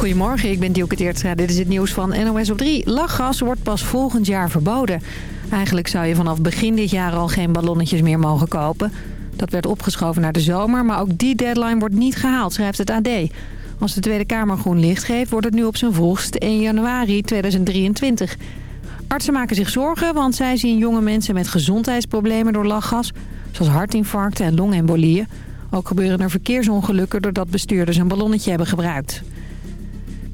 Goedemorgen, ik ben Dielke Teertstra. Dit is het nieuws van NOS op 3. Lachgas wordt pas volgend jaar verboden. Eigenlijk zou je vanaf begin dit jaar al geen ballonnetjes meer mogen kopen. Dat werd opgeschoven naar de zomer, maar ook die deadline wordt niet gehaald, schrijft het AD. Als de Tweede Kamer groen licht geeft, wordt het nu op zijn vroegst 1 januari 2023. Artsen maken zich zorgen, want zij zien jonge mensen met gezondheidsproblemen door lachgas... zoals hartinfarcten en longembolieën. Ook gebeuren er verkeersongelukken doordat bestuurders een ballonnetje hebben gebruikt.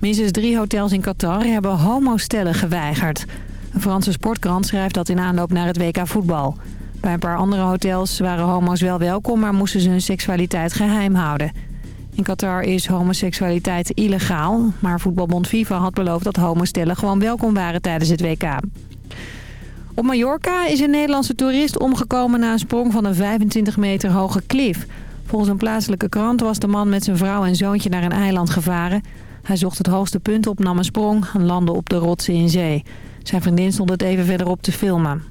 Minstens drie hotels in Qatar hebben homostellen geweigerd. Een Franse sportkrant schrijft dat in aanloop naar het WK voetbal. Bij een paar andere hotels waren homo's wel welkom, maar moesten ze hun seksualiteit geheim houden. In Qatar is homoseksualiteit illegaal, maar voetbalbond FIFA had beloofd dat homostellen gewoon welkom waren tijdens het WK. Op Mallorca is een Nederlandse toerist omgekomen na een sprong van een 25 meter hoge klif. Volgens een plaatselijke krant was de man met zijn vrouw en zoontje naar een eiland gevaren. Hij zocht het hoogste punt op, nam een sprong en landde op de rotsen in zee. Zijn vriendin stond het even verderop te filmen.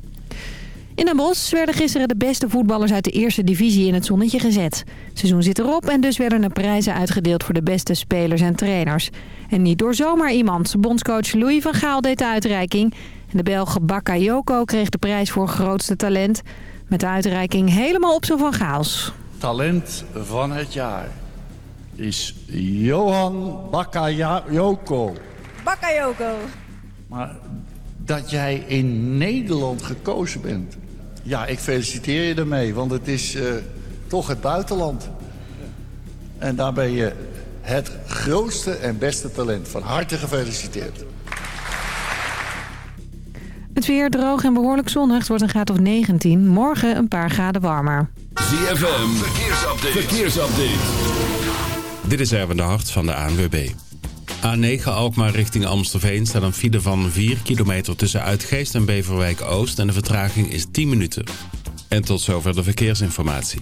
In Den Bosch werden gisteren de beste voetballers uit de eerste divisie in het zonnetje gezet. Het seizoen zit erop en dus werden er prijzen uitgedeeld voor de beste spelers en trainers. En niet door zomaar iemand. Bondscoach Louis van Gaal deed de uitreiking. En de Belg Bakayoko kreeg de prijs voor grootste talent. Met de uitreiking helemaal op zijn van Gaals. Talent van het jaar is Johan Bakayoko. Bakayoko. Maar dat jij in Nederland gekozen bent... ja, ik feliciteer je ermee, want het is uh, toch het buitenland. En daar ben je het grootste en beste talent. Van harte gefeliciteerd. Het weer droog en behoorlijk zonnig. Het wordt een graad of 19. Morgen een paar graden warmer. ZFM, verkeersupdate. verkeersupdate. Dit is Erwin de Hart van de ANWB. A9 Alkmaar richting Amstelveen staat een file van 4 kilometer tussen Uitgeest en Beverwijk Oost en de vertraging is 10 minuten. En tot zover de verkeersinformatie.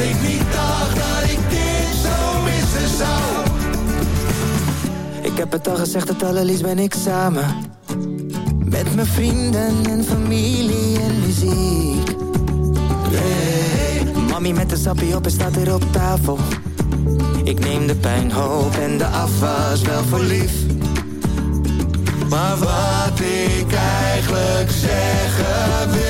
Ik niet dacht dat ik dit zo missen zou. Ik heb het al gezegd, het allerliefst ben ik samen. Met mijn vrienden en familie en muziek. Mami met de sappie op en staat hier op tafel. Ik neem de pijn, hoop en de afwas wel voor lief. Maar wat ik eigenlijk zeggen wil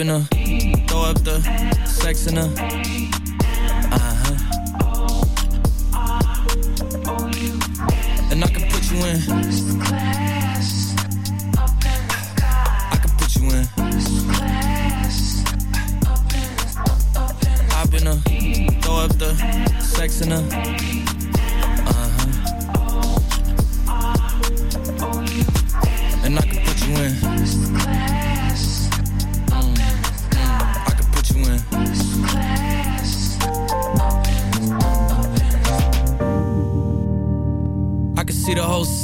opener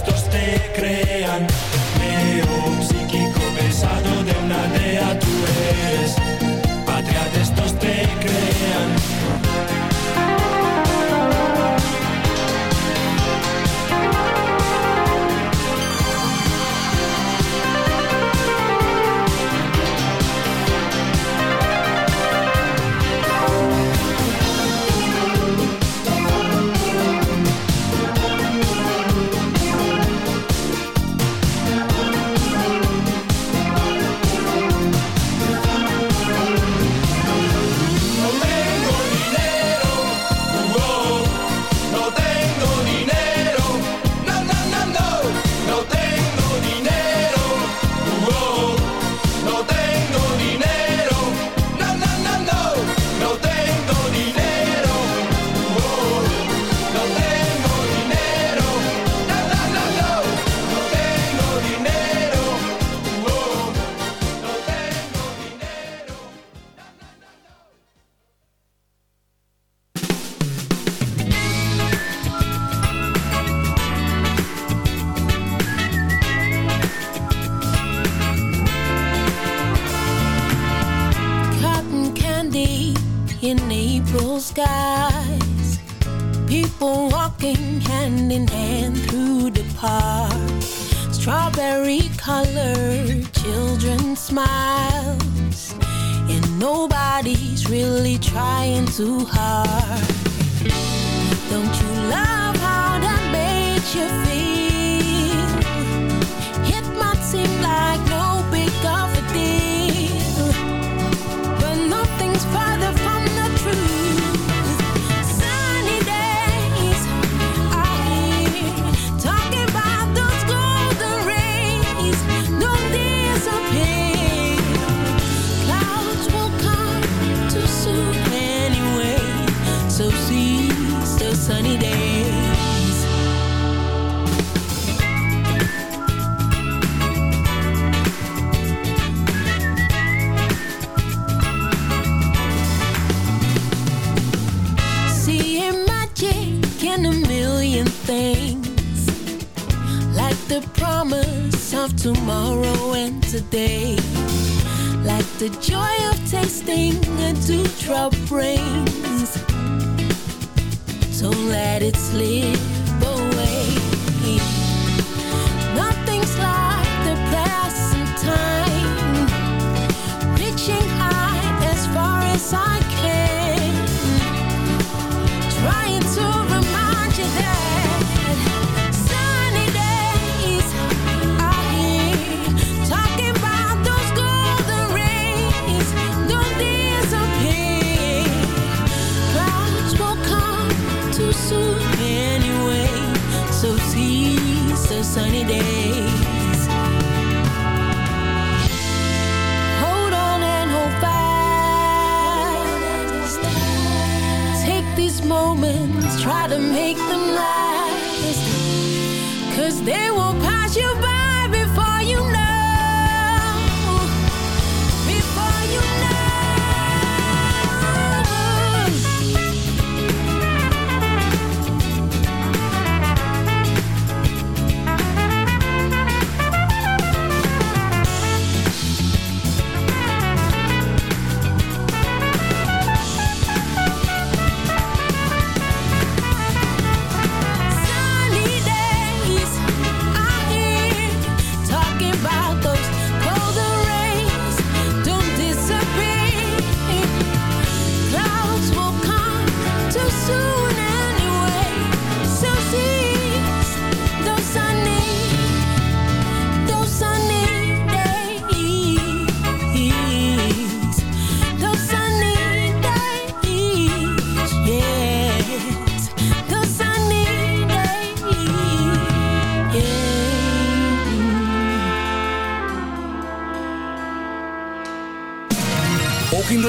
estos te creen